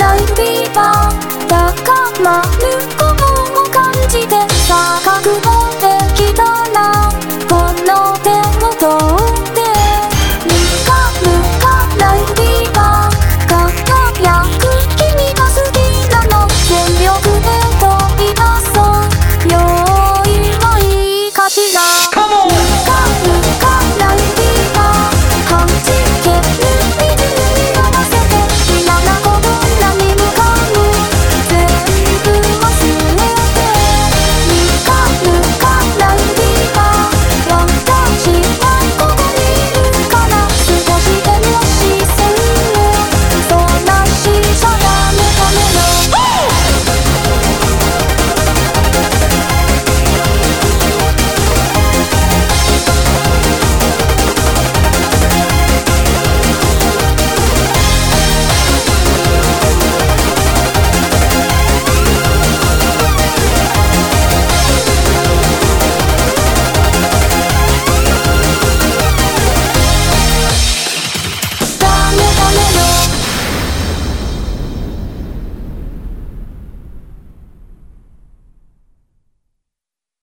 白いビーバーどこも向こう